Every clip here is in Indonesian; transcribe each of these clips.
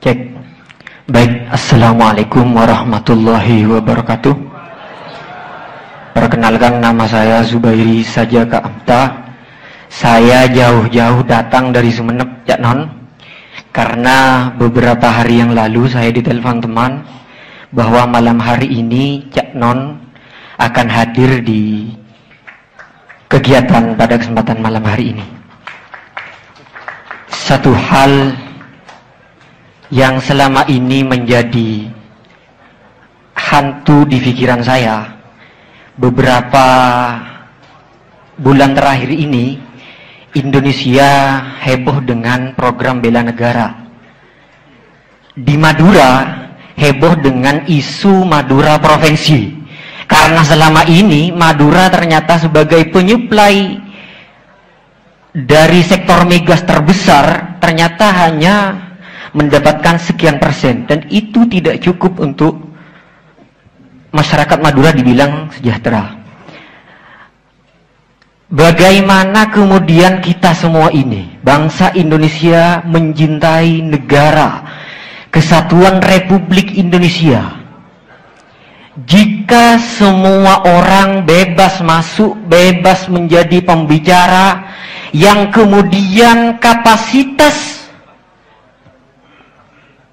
Cek. Baik, Assalamualaikum warahmatullahi wabarakatuh. Perkenalkan nama saya Zubairi saja Kak Amta. Saya jauh-jauh datang dari Sumeneb, Cak Non. Karena beberapa hari yang lalu saya ditelepon teman bahwa malam hari ini Cak Non akan hadir di kegiatan pada kesempatan malam hari ini. Satu hal yang selama ini menjadi hantu di pikiran saya beberapa bulan terakhir ini Indonesia heboh dengan program bela negara. Di Madura heboh dengan isu Madura provinsi. Karena selama ini Madura ternyata sebagai penyuplai dari sektor migas terbesar ternyata hanya mendapatkan sekian persen dan itu tidak cukup untuk masyarakat Madura dibilang sejahtera. Bagaimana kemudian kita semua ini, bangsa Indonesia mencintai negara, kesatuan Republik Indonesia, jika semua orang bebas masuk, bebas menjadi pembicara, yang kemudian kapasitas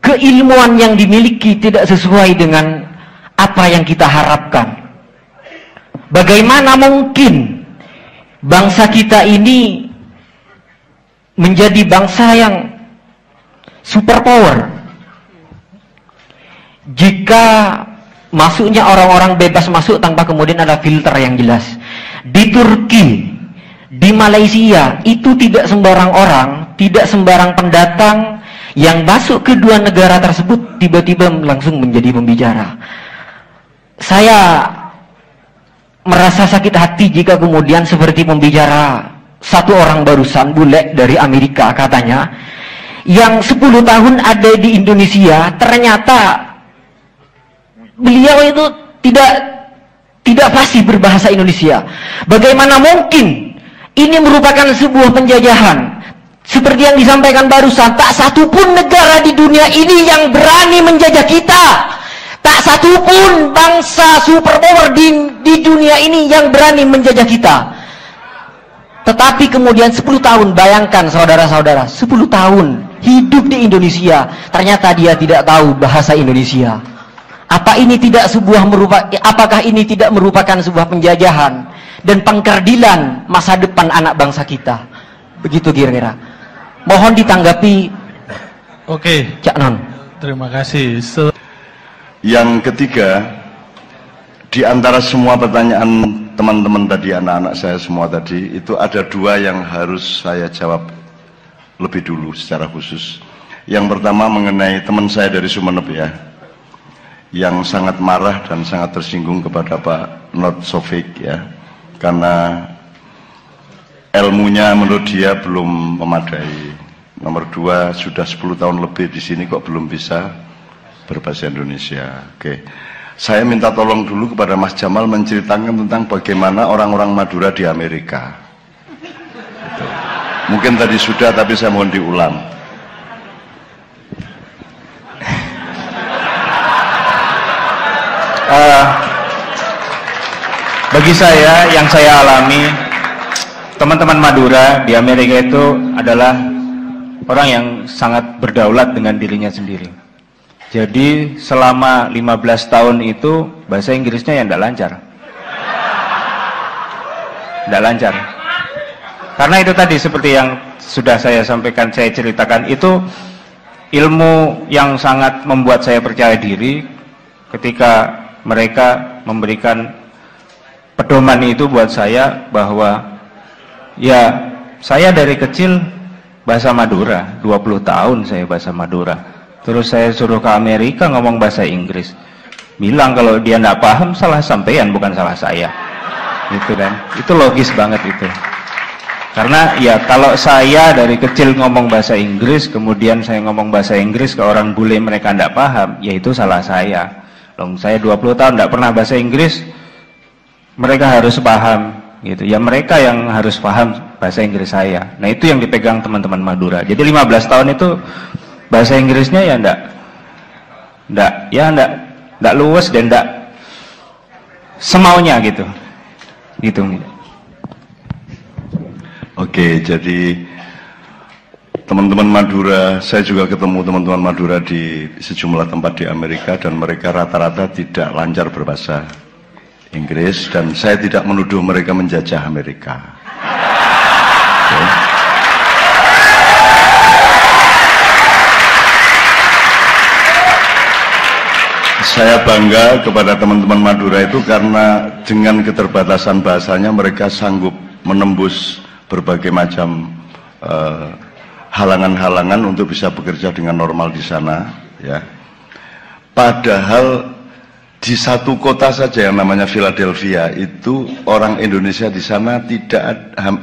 keilmuan yang dimiliki tidak sesuai dengan apa yang kita harapkan. Bagaimana mungkin bangsa kita ini menjadi bangsa yang superpower jika masuknya orang-orang bebas masuk tanpa kemudian ada filter yang jelas. Di Turki, di Malaysia itu tidak sembarang orang, tidak sembarang pendatang yang masuk ke dua negara tersebut tiba-tiba langsung menjadi pembicara. Saya merasa sakit hati jika kemudian seperti pembicara satu orang barusan bule dari Amerika katanya yang 10 tahun ada di Indonesia ternyata beliau itu tidak tidak pasti berbahasa Indonesia. Bagaimana mungkin ini merupakan sebuah penjajahan? Seperti yang disampaikan barusan, tak satu pun negara di dunia ini yang berani menjajah kita. Tak satu pun bangsa superpower di, di dunia ini yang berani menjajah kita. Tetapi kemudian 10 tahun, bayangkan saudara-saudara, 10 tahun hidup di Indonesia, ternyata dia tidak tahu bahasa Indonesia. Apa ini tidak sebuah merupakan apakah ini tidak merupakan sebuah penjajahan dan pengkerdilan masa depan anak bangsa kita? Begitu kira-kira. Mohon ditanggapi Oke. Cak Non. Terima kasih. Se Yang ketiga, di antara semua pertanyaan teman-teman tadi, anak-anak saya semua tadi, itu ada dua yang harus saya jawab lebih dulu secara khusus. Yang pertama mengenai teman saya dari Sumeneb ya, yang sangat marah dan sangat tersinggung kepada Pak Not Sofik ya karena ilmunya menurut dia belum memadai. Nomor dua sudah 10 tahun lebih di sini kok belum bisa berbahasa Indonesia. Oke. Saya minta tolong dulu kepada Mas Jamal menceritakan tentang bagaimana orang-orang Madura di Amerika. Gitu. mungkin tadi sudah tapi saya mohon diulang. Uh, bagi saya yang saya alami teman-teman Madura di Amerika itu adalah orang yang sangat berdaulat dengan dirinya sendiri. Jadi selama 15 tahun itu bahasa Inggrisnya yang tidak lancar. Tidak lancar. Karena itu tadi seperti yang sudah saya sampaikan saya ceritakan itu ilmu yang sangat membuat saya percaya diri ketika mereka memberikan pedoman itu buat saya bahwa ya saya dari kecil bahasa Madura. 20 tahun saya bahasa Madura. Terus saya suruh ke Amerika ngomong bahasa Inggris. Bilang kalau dia tidak paham salah sampean bukan salah saya. Gitu kan? Itu logis banget itu. Karena ya kalau saya dari kecil ngomong bahasa Inggris kemudian saya ngomong bahasa Inggris ke orang bule mereka tidak paham ya itu salah saya. Long saya 20 tahun tidak pernah bahasa Inggris, mereka harus paham gitu. Ya mereka yang harus paham bahasa Inggris saya. Nah itu yang dipegang teman-teman Madura. Jadi 15 tahun itu bahasa Inggrisnya ya ndak ndak ya ndak ndak luwes dan ndak semaunya gitu gitu Oke, jadi teman-teman Madura, saya juga ketemu teman-teman Madura di sejumlah tempat di Amerika dan mereka rata-rata tidak lancar berbahasa Inggris dan saya tidak menuduh mereka menjajah Amerika. Oke. Saya bangga kepada teman-teman Madura itu karena dengan keterbatasan bahasanya mereka sanggup menembus berbagai macam eh, halangan-halangan uh, untuk bisa bekerja dengan normal di sana ya padahal di satu kota saja yang namanya Philadelphia itu orang Indonesia di sana tidak ada,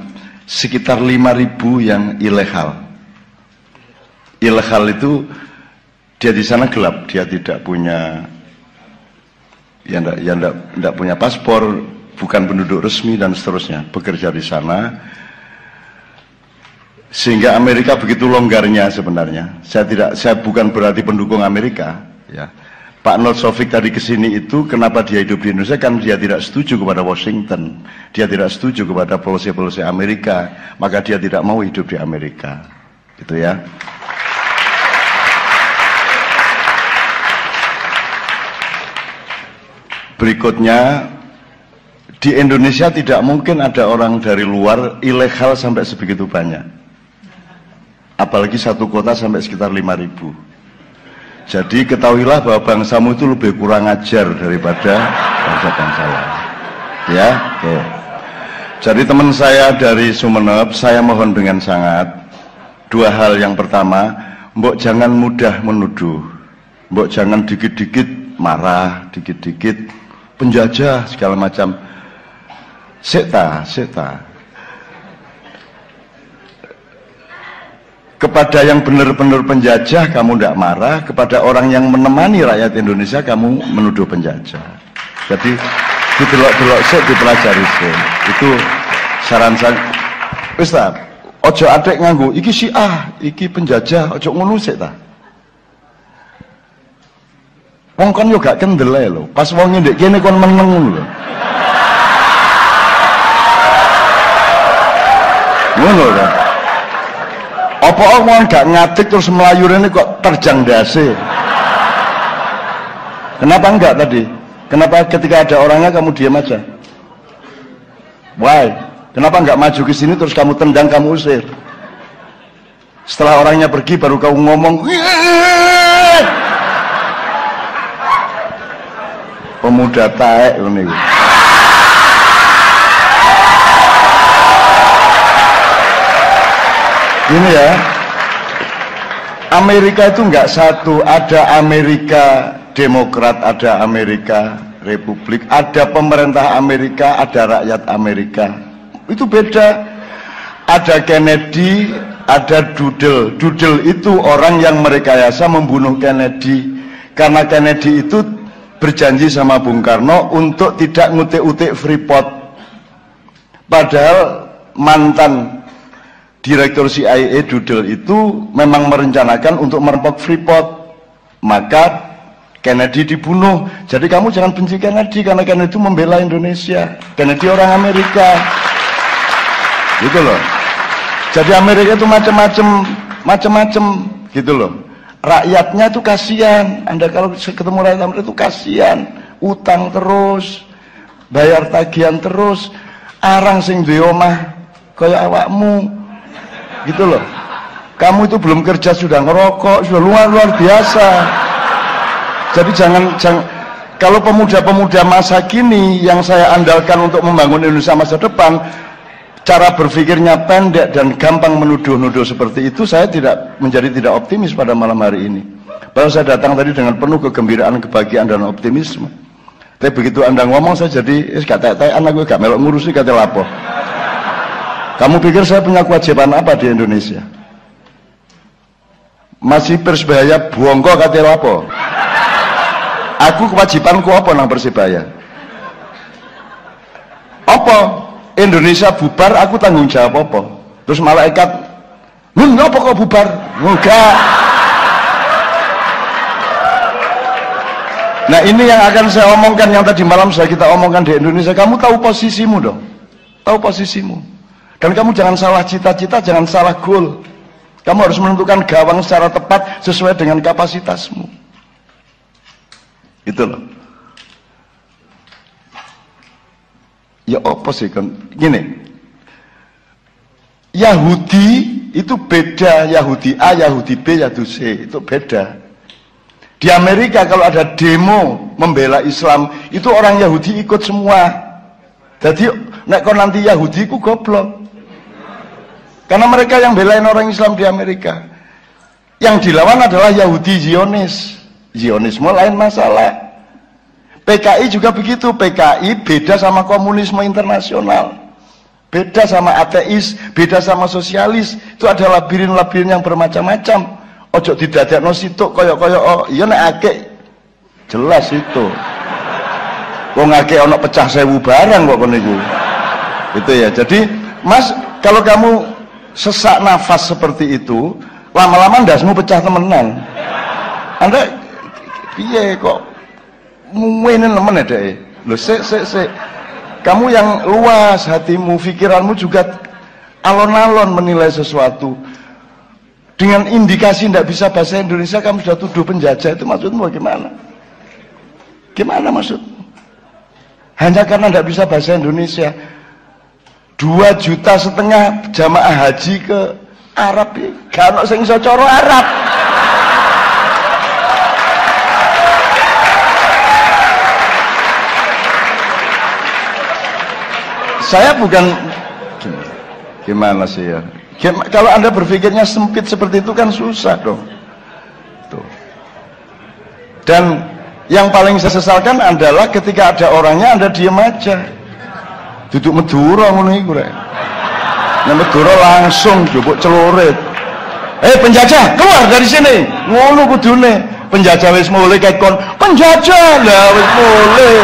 sekitar 5000 yang ilegal ilegal itu dia di sana gelap dia tidak punya ya enggak, ya enggak, enggak punya paspor bukan penduduk resmi dan seterusnya bekerja di sana sehingga Amerika begitu longgarnya sebenarnya. Saya tidak, saya bukan berarti pendukung Amerika, ya. Pak Nur Sofik tadi ke sini itu kenapa dia hidup di Indonesia? Kan dia tidak setuju kepada Washington, dia tidak setuju kepada polisi-polisi Amerika, maka dia tidak mau hidup di Amerika, gitu ya. Berikutnya di Indonesia tidak mungkin ada orang dari luar ilegal sampai sebegitu banyak. Apalagi satu kota sampai sekitar 5000 jadi ketahuilah bahwa bangsamu itu lebih kurang ajar daripada bangsa-bangsa lain. Ya oke. Jadi teman saya dari Sumeneb saya mohon dengan sangat dua hal yang pertama mbok jangan mudah menuduh mbok jangan dikit-dikit marah dikit-dikit penjajah segala macam. Seta seta kepada yang benar-benar penjajah kamu tidak marah. Kepada orang yang menemani rakyat Indonesia kamu menuduh penjajah. Jadi didelok-delok sih dipelajari sih itu saran saya. Ustaz ojo adek nganggu. Iki si ah iki penjajah. Ojo ngono sih ta? Wong kan yo gak kendel pas wong ndek kene kon meneng lho. Ngono apa orang gak ngatik terus melayu ini kok terjang dasi? Kenapa enggak tadi? Kenapa ketika ada orangnya kamu diam aja? Why? Kenapa enggak maju ke sini terus kamu tendang kamu usir? Setelah orangnya pergi baru kamu ngomong pemuda taek ini ini ya. Amerika itu enggak satu. Ada Amerika Demokrat ada Amerika Republik ada pemerintah Amerika ada rakyat Amerika. Itu beda. Ada Kennedy ada Doodle Doodle itu orang yang merekayasa membunuh Kennedy. Karena Kennedy itu berjanji sama Bung Karno untuk tidak ngutik-utik Freeport. Padahal mantan Direktur CIA Doodle itu memang merencanakan untuk merampok Freeport. Maka Kennedy dibunuh. Jadi kamu jangan benci Kennedy karena Kennedy itu membela Indonesia. Kennedy orang Amerika. Gitu loh. Jadi Amerika itu macam-macam macam-macam gitu loh. Rakyatnya itu kasihan. Anda kalau ketemu rakyat Amerika itu kasihan. Utang terus, bayar tagihan terus. Arang sing duwe omah kaya awakmu gitu loh. Kamu itu belum kerja sudah ngerokok sudah luar luar biasa. Jadi jangan jangan kalau pemuda-pemuda masa kini yang saya andalkan untuk membangun Indonesia masa depan cara berpikirnya pendek dan gampang menuduh-nuduh seperti itu saya tidak menjadi tidak optimis pada malam hari ini. Baru saya datang tadi dengan penuh kegembiraan kebahagiaan dan optimisme. Tapi begitu anda ngomong saya jadi kata-kata anak gue gak melok ngurusi kata lapo kamu pikir saya punya kewajiban apa di Indonesia? Masih persebaya buongko katil apa? Aku kewajibanku apa nang persebaya? Apa? Indonesia bubar aku tanggung jawab apa? Terus malaikat, "Mun ngapa kok bubar?" Enggak. Nah ini yang akan saya omongkan yang tadi malam saya kita omongkan di Indonesia. Kamu tahu posisimu dong. Tahu posisimu. Dan kamu jangan salah cita-cita, jangan salah goal. Kamu harus menentukan gawang secara tepat sesuai dengan kapasitasmu. Itu loh. Ya apa sih kan? Gini. Yahudi itu beda Yahudi A, Yahudi B, Yahudi C. Itu beda. Di Amerika kalau ada demo membela Islam, itu orang Yahudi ikut semua. Jadi nek kon nanti Yahudi ku goblok. Karena mereka yang belain orang Islam di Amerika. Yang dilawan adalah Yahudi Zionis. Zionisme lain masalah. PKI juga begitu. PKI beda sama komunisme internasional. Beda sama ateis, beda sama sosialis. Itu ada labirin-labirin yang bermacam-macam ojo didadekno situk kaya-kaya oh iya nek akeh jelas itu wong akeh ana pecah sewu barang kok kono iku itu ya jadi Mas kalau kamu sesak nafas seperti itu lama-lama ndasmu pecah temenan. Anda piye kok? Muwene nemen ya dek? Lho sik sik sik. Kamu yang luas hatimu pikiranmu juga alon-alon menilai sesuatu. Dengan indikasi tidak bisa bahasa Indonesia kamu sudah tuduh penjajah. Itu maksudmu bagaimana? Gimana maksud hanya karena tidak bisa bahasa Indonesia dua juta setengah jamaah haji ke Arab ya gak sing iso coro Arab saya bukan gimana sih ya kalau anda berpikirnya sempit seperti itu kan susah dong. Tuh. Dan yang paling saya sesalkan adalah ketika ada orangnya anda diam aja. Duduk meduro ngono iku rek. Nah meduro langsung jupuk celurit. Eh penjajah keluar dari sini. Ngono kudune. Penjajah wis mulai kekon. Penjajah lah wis mulai.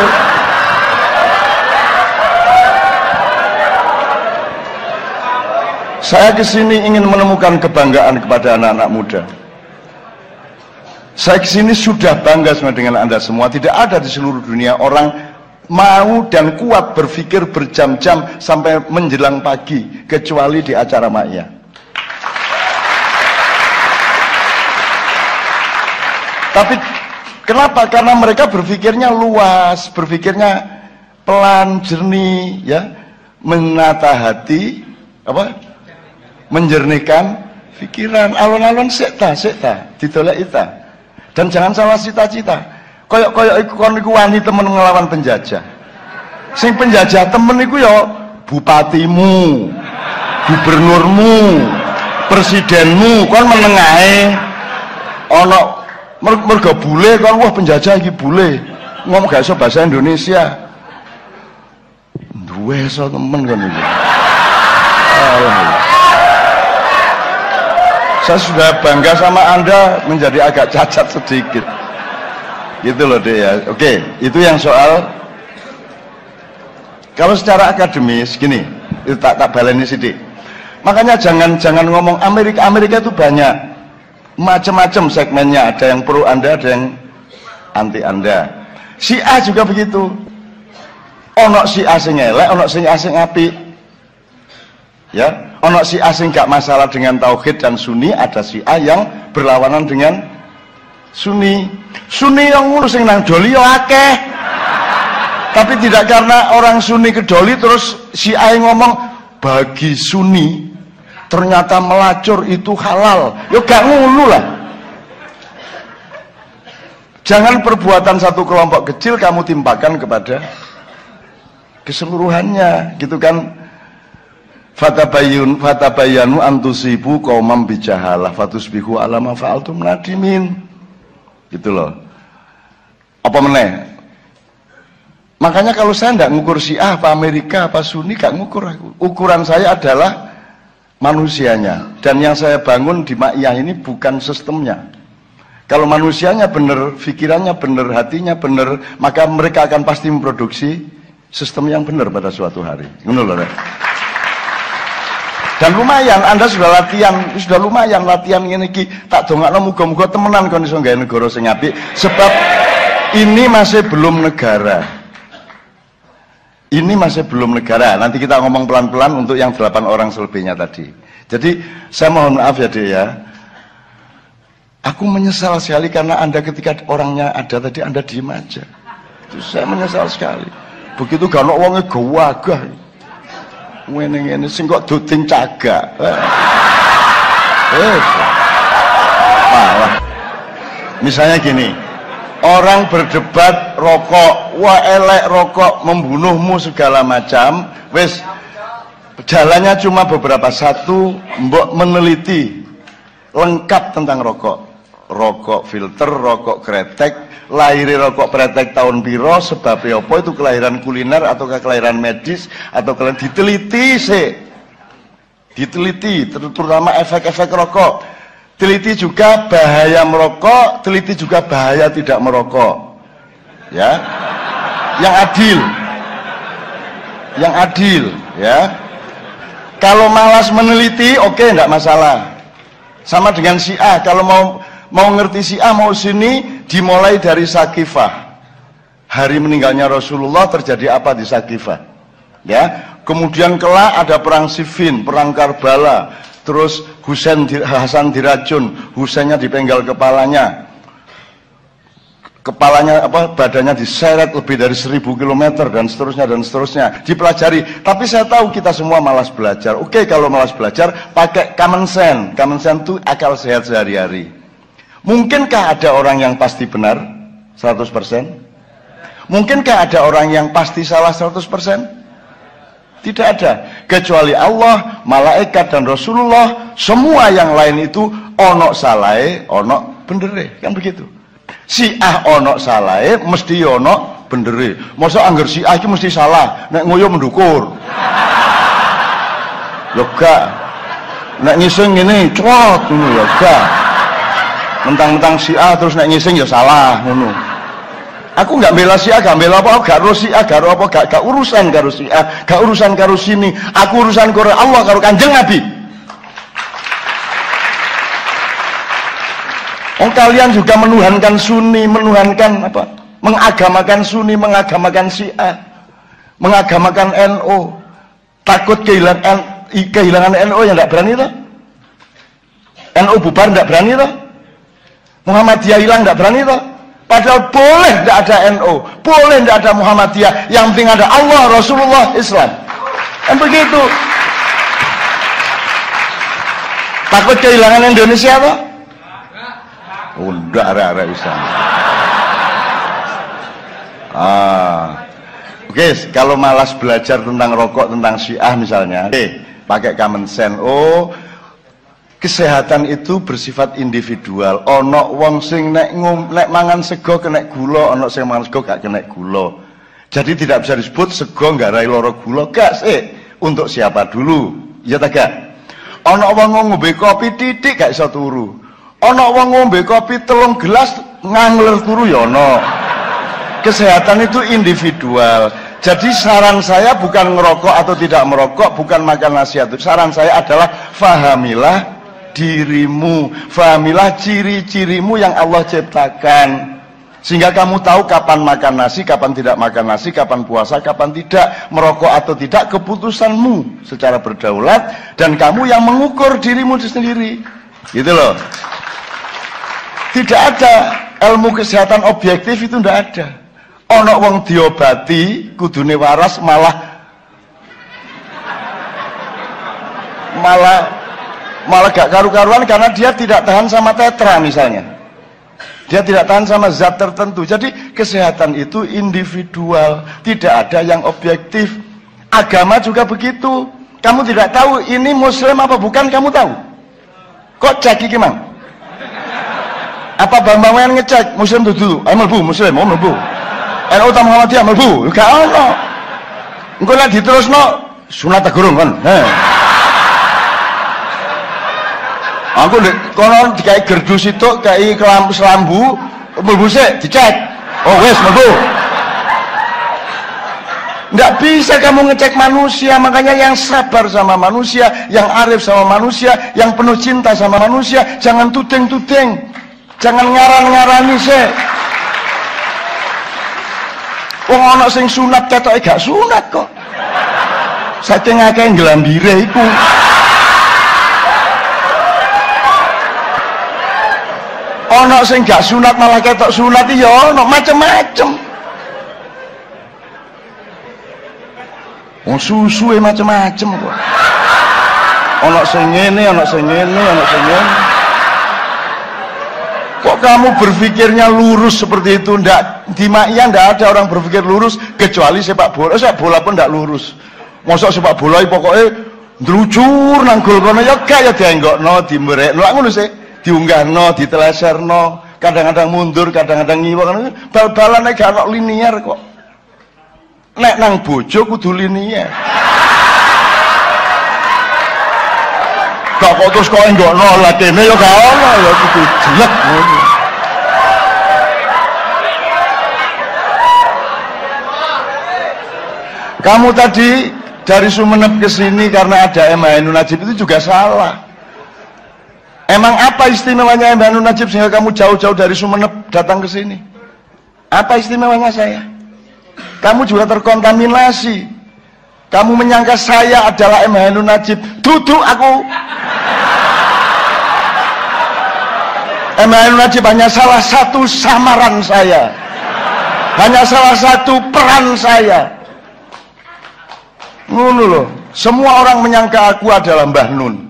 Saya ke sini ingin menemukan kebanggaan kepada anak-anak muda. Saya ke sini sudah bangga sama dengan Anda semua. Tidak ada di seluruh dunia orang mau dan kuat berpikir berjam-jam sampai menjelang pagi. Kecuali di acara Maya. Tapi kenapa? Karena mereka berpikirnya luas, berpikirnya pelan, jernih, ya, menata hati, apa? menjernihkan pikiran alon-alon sekta sekta ditolak ita dan jangan salah cita-cita koyok-koyok iku kon iku wani temen ngelawan penjajah. Sing penjajah temen iku ya bupatimu gubernurmu presidenmu kon menengahe ana mergo bule kon wah penjajah iki bule. Ngomong gak iso bahasa Indonesia. Duwe iso temen kan Allah saya sudah bangga sama anda menjadi agak cacat sedikit gitu loh deh ya. Oke itu yang soal kalau secara akademis gini itu tak tak baleni sidik makanya jangan jangan ngomong Amerika Amerika itu banyak. Macam-macam segmennya ada yang pro anda ada yang anti anda. Si A juga begitu. Ono si A sing elek ono si A sing api ya ono si A sing gak masalah dengan tauhid dan sunni ada si A yang berlawanan dengan sunni. Sunni yang ngurus sing nang doli yo akeh. Tapi tidak karena orang sunni ke doli terus si A yang ngomong bagi sunni ternyata melacur itu halal. Yo gak ngulu lah. Jangan perbuatan satu kelompok kecil kamu timpakan kepada keseluruhannya gitu kan? Fatabayun fatabayanu antusibu qaumam bijahalah fatusbihu ala ma fa'altum nadimin gitu loh. Apa meneh? Makanya kalau saya tidak ngukur Syiah apa Amerika apa Sunni gak ngukur. Aku ukuran saya adalah manusianya. Dan yang saya bangun di Ma'iyah ini bukan sistemnya. Kalau manusianya benar, pikirannya benar, hatinya benar, maka mereka akan pasti memproduksi sistem yang benar pada suatu hari. Ngono loh, dan lumayan anda sudah latihan sudah lumayan latihan ini ki tak dongakno muga-muga temenan kon iso gawe negara sing sebab ini masih belum negara. Ini masih belum negara. Nanti kita ngomong pelan-pelan untuk yang delapan orang selebihnya tadi. Jadi saya mohon maaf ya dek ya. Aku menyesal sekali karena anda ketika orangnya ada tadi anda diem aja. Itu saya menyesal sekali. Begitu gak wongnya gawagah. Ngene ngene. Sing kok duting cagak. Eh. Misalnya gini, orang berdebat rokok, wah elek rokok membunuhmu segala macam, wes jalannya cuma beberapa. Satu, mbok meneliti lengkap tentang rokok, rokok filter, rokok kretek, lahir rokok kretek tahun piro, sebab apa itu kelahiran kuliner atau kelahiran medis atau kalian diteliti sih, diteliti terutama efek-efek rokok teliti juga bahaya merokok, teliti juga bahaya tidak merokok. Ya. Yang adil. Yang adil, ya. Kalau malas meneliti, oke okay, enggak masalah. Sama dengan si A, kalau mau mau ngerti si A mau sini dimulai dari Sakifah. Hari meninggalnya Rasulullah terjadi apa di Sakifah? Ya. Kemudian kelak ada perang Siffin, perang Karbala, terus Husain Hasan diracun, Husainnya dipenggal kepalanya. Kepalanya apa badannya diseret lebih dari seribu kilometer dan seterusnya dan seterusnya dipelajari. Tapi saya tahu kita semua malas belajar. Oke kalau malas belajar pakai common sense. Common sense itu akal sehat sehari-hari. Mungkinkah ada orang yang pasti benar 100%? Mungkinkah ada orang yang pasti salah 100%? Tidak ada. Kecuali Allah, malaikat dan Rasulullah, semua yang lain itu onok salai, onok bendere. Kan begitu. Si ah onok salai, mesti onok bendere. Masa anggar si ah itu mesti salah, nek ngoyo mendukur. Yoga. Nek ngising ini, cot, ini yoga. Mentang-mentang si ah terus nek ngising ya salah, ngono. Aku nggak bela si A, gak bela apa, gak ro si A, gak apa, gak, gak urusan karo si A, gak urusan karo sini. Aku urusan karo Allah, karo Kanjeng Nabi. Oh kalian juga menuhankan Sunni, menuhankan apa? Mengagamakan Sunni, mengagamakan si A, mengagamakan NO. Takut kehilangan kehilangan NO yang tidak berani tuh. NO bubar tidak berani tuh. Muhammadiyah hilang tidak berani tuh. Padahal boleh tidak ada NU, boleh tidak ada Muhammadiyah, yang penting ada Allah, Rasulullah, Islam. Kan begitu. Takut kehilangan Indonesia apa? Udah ada bisa. Ah. Oke, okay, kalau malas belajar tentang rokok, tentang syiah misalnya, oke, okay, pakai common sense. Oh, kesehatan itu bersifat individual. Ono wong sing nek ngum nek mangan sego kena gula ono sing mangan sego gak kena gula. Jadi tidak bisa disebut sego rai loro gula. Gak sih. Untuk siapa dulu? Ya tak gak? Ono wong ngombe kopi titik gak iso turu. Ono wong ngombe kopi telung gelas ngangler turu ya ono. Kesehatan itu individual. Jadi saran saya bukan ngerokok atau tidak merokok, bukan makan nasi itu. Saran saya adalah fahamilah dirimu fahamilah ciri-cirimu yang Allah ciptakan sehingga kamu tahu kapan makan nasi, kapan tidak makan nasi, kapan puasa, kapan tidak, merokok atau tidak, keputusanmu secara berdaulat dan kamu yang mengukur dirimu sendiri. Gitu loh. Tidak ada ilmu kesehatan objektif itu tidak ada. Ono wong diobati kudune waras malah malah malah gak karu-karuan karena dia tidak tahan sama tetra misalnya. Dia tidak tahan sama zat tertentu. Jadi kesehatan itu individual. Tidak ada yang objektif. Agama juga begitu. Kamu tidak tahu ini muslim apa bukan kamu tahu. Kok cek gimana apa Bambang ngecek? Muslim itu dulu. Ayo melbu muslim. Oh melbu NU Muhammadiyah melbu gak ono. Engko nek diterusno sunat tegurung heh aku nek kono dikai gerdu situk kai kelambu selambu sik dicek oh wes mlebu Nggak bisa kamu ngecek manusia, makanya yang sabar sama manusia, yang arif sama manusia, yang penuh cinta sama manusia, jangan tudeng-tudeng, jangan ngaran-ngarani sih. Wong ana sing sunat ketoke gak sunat kok. Saking akeh nglambire iku. Ana sing gak sunat malah ketok sunat ya ana macem-macem. Wong susu e macem-macem kok. Ana sing ngene, ana sing ngene, ana sing ngene. Kok kamu berpikirnya lurus seperti itu? Ndak di Maia ndak ada orang berpikir lurus kecuali sepak bola. Sepak bola pun ndak lurus. Masa sepak bola pokoknya ndelucur nang gol kono ya gak ya dienggokno, dimberekno. Ngono sih, diunggahno, diteleserno, kadang-kadang mundur, kadang-kadang ngiwak ngono. Bal-balane gak linier kok. Nek nang bojo kudu linier. Gak kok terus kok enggokno lah kene ya gak ono ya kudu jelek. Kamu tadi dari Sumeneb ke sini karena ada MHN Najib itu juga salah. Emang apa istimewanya MHN Najib sehingga kamu jauh-jauh dari Sumeneb datang ke sini? Apa istimewanya saya? Kamu juga terkontaminasi. Kamu menyangka saya adalah MHN Najib. Duduk aku. MHN Najib hanya salah satu samaran saya. Hanya salah satu peran saya. Ngono loh. Semua orang menyangka aku adalah Mbah Nun.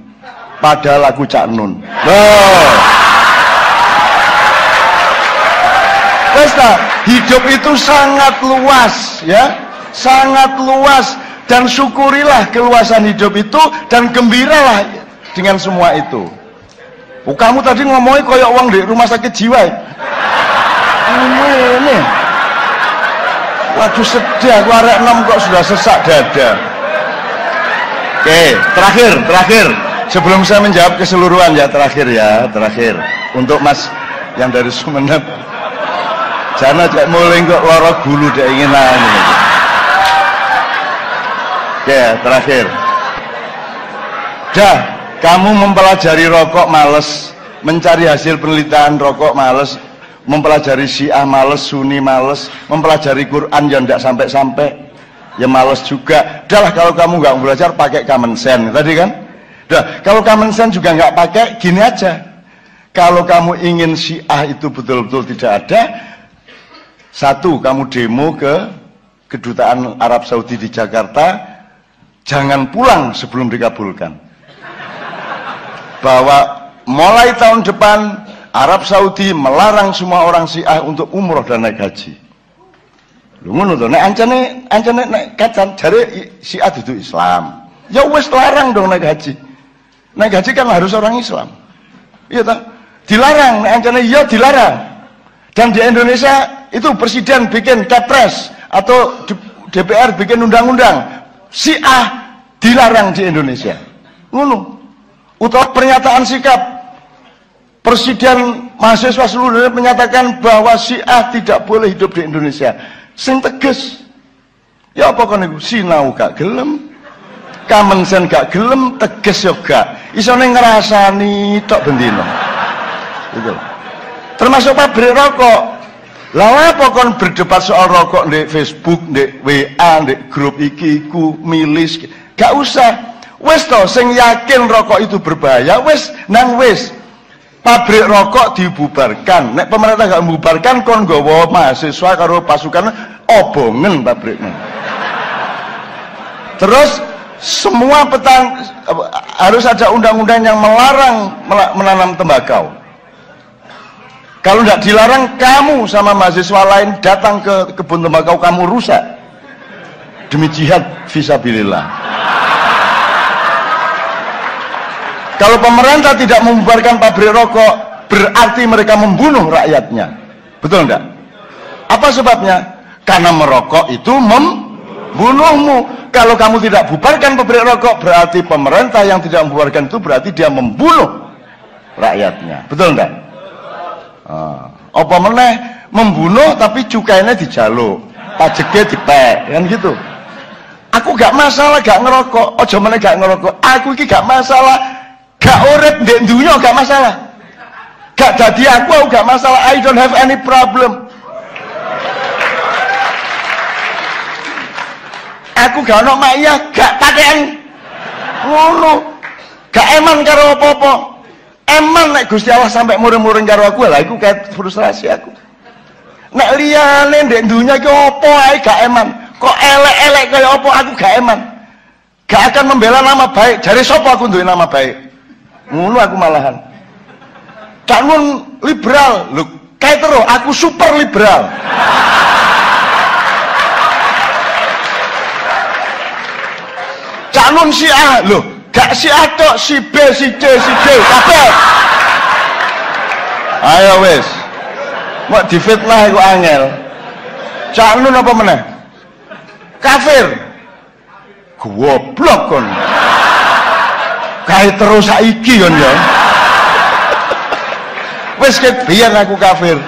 Padahal aku Cak Nun. Loh. Pesta, hidup itu sangat luas ya. Sangat luas dan syukurilah keluasan hidup itu dan gembiralah dengan semua itu. Oh, kamu tadi ngomongin koyok uang di rumah sakit jiwa. ya? Ini, ini. Waduh sedih, aku arek enam kok sudah sesak dada. Oke, terakhir, terakhir. Sebelum saya menjawab keseluruhan ya, terakhir ya, terakhir. Untuk Mas yang dari Sumeneb. Jangan aja mulai kok lorok bulu dia ingin nanya. Oke, terakhir. Dah, kamu mempelajari rokok males, mencari hasil penelitian rokok males, mempelajari syiah males, sunni males, mempelajari Quran yang tidak sampai-sampai, ya males juga. Dah kalau kamu nggak belajar pakai common sense tadi kan? Dah, kalau common sense juga nggak pakai, gini aja. Kalau kamu ingin syiah itu betul-betul tidak ada, satu, kamu demo ke kedutaan Arab Saudi di Jakarta, jangan pulang sebelum dikabulkan. Bahwa mulai tahun depan Arab Saudi melarang semua orang Syiah untuk umroh dan naik haji. Lu ngono to, nek ancane ancane nek kacan jare Syiah itu Islam. Ya wis larang dong naik haji. Naik haji kan harus orang Islam. Iya tak? Dilarang, nek ancane iya dilarang. Dan di Indonesia itu presiden bikin kepres atau DPR bikin undang-undang Syiah dilarang di Indonesia. Ngono. Utawa pernyataan sikap Presiden mahasiswa seluruh dunia menyatakan bahwa Syiah tidak boleh hidup di Indonesia. Sing tegas. Ya apa kan itu? Sinau gak gelem. Common sense gak gelem, tegas ya gak. Isone ngerasani tok bendino. Gitu. Termasuk pabrik rokok. Lah apa kon berdebat soal rokok di Facebook, di WA, di grup iki iku milis. Gak usah. Wes to sing yakin rokok itu berbahaya, wes nang wes. Pabrik rokok dibubarkan. Nek pemerintah gak membubarkan kon nggawa mahasiswa karo pasukan obongen pabriknya. Terus semua petang harus ada undang-undang yang melarang menanam tembakau. Kalau tidak dilarang, kamu sama mahasiswa lain datang ke kebun tembakau kamu rusak. Demi jihad visabilillah. Kalau pemerintah tidak membubarkan pabrik rokok, berarti mereka membunuh rakyatnya. Betul enggak? Apa sebabnya? Karena merokok itu membunuhmu. Kalau kamu tidak bubarkan pabrik rokok, berarti pemerintah yang tidak membubarkan itu berarti dia membunuh rakyatnya. Betul enggak? Ah. Apa membunuh tapi cukainya dijaluk, pajaknya dipek, kan gitu. Aku gak masalah gak ngerokok, ojo meneh gak ngerokok. Aku iki gak masalah, gak urip ndek gak masalah. Gak jadi aku, aku gak masalah. I don't have any problem. Aku gak ono makiyah gak pakean ngono. Gak eman karo apa-apa. Eman nek Gusti Allah sampai muring-muring karo aku lah iku kayak frustrasi aku. Nek liyane ndek dunya iki apa ae gak eman. Kok elek-elek kaya apa aku gak eman. Gak akan membela nama baik. Dari sapa aku duwe nama baik? Ngono aku malahan. Cak Nun liberal. Lho kayak terus aku super liberal Cak Nun si A lho gak A tok si B si C si D. Kabeh. Ayo wis. Mau difitnah iku angel. Cak Nun apa meneh? Kafir. Goblok kon. Kae terus saiki kon ya. Wis ket biyen aku kafir.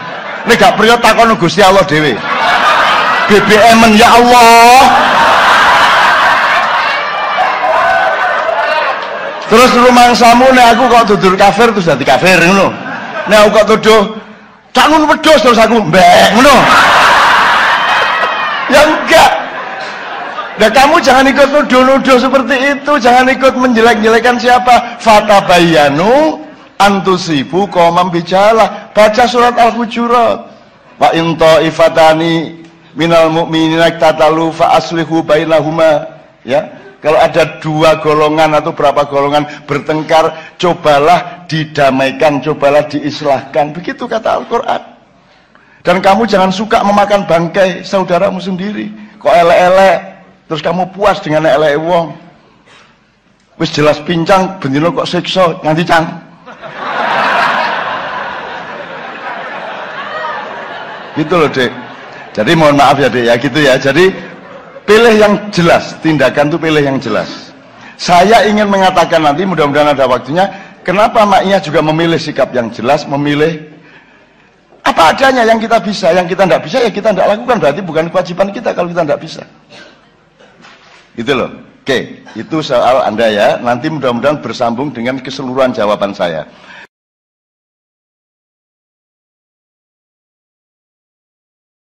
Nek gak priyo takon Gusti Allah dhewe. BBM ya Allah terus rumangsamu nek aku kok dudur kafir terus dadi kafir ngono nek aku kok tuduh cak ngono wedhus terus aku mbek ngono ya enggak Nah kamu jangan ikut nuduh-nuduh seperti itu, jangan ikut menjelek-jelekan siapa. Fata bayanu antusibu komam bijalah. Baca surat Al-Hujurat. Wa in ifatani minal mu'minina tatalu fa aslihu bainahuma. Ya, kalau ada dua golongan atau berapa golongan bertengkar, cobalah didamaikan, cobalah diislahkan. Begitu kata Al-Qur'an. Dan kamu jangan suka memakan bangkai saudaramu sendiri. Kok elek-elek, terus kamu puas dengan elek wong wis jelas pincang bendino kok siksa nganti cang gitu loh dek jadi mohon maaf ya dek ya gitu ya jadi pilih yang jelas tindakan tuh pilih yang jelas. Saya ingin mengatakan nanti mudah-mudahan ada waktunya kenapa maknya juga memilih sikap yang jelas memilih apa adanya yang kita bisa. Yang kita tidak bisa ya kita tidak lakukan. Berarti bukan kewajiban kita kalau kita tidak bisa. Itu loh. Oke itu soal anda ya. Nanti mudah-mudahan bersambung dengan keseluruhan jawaban saya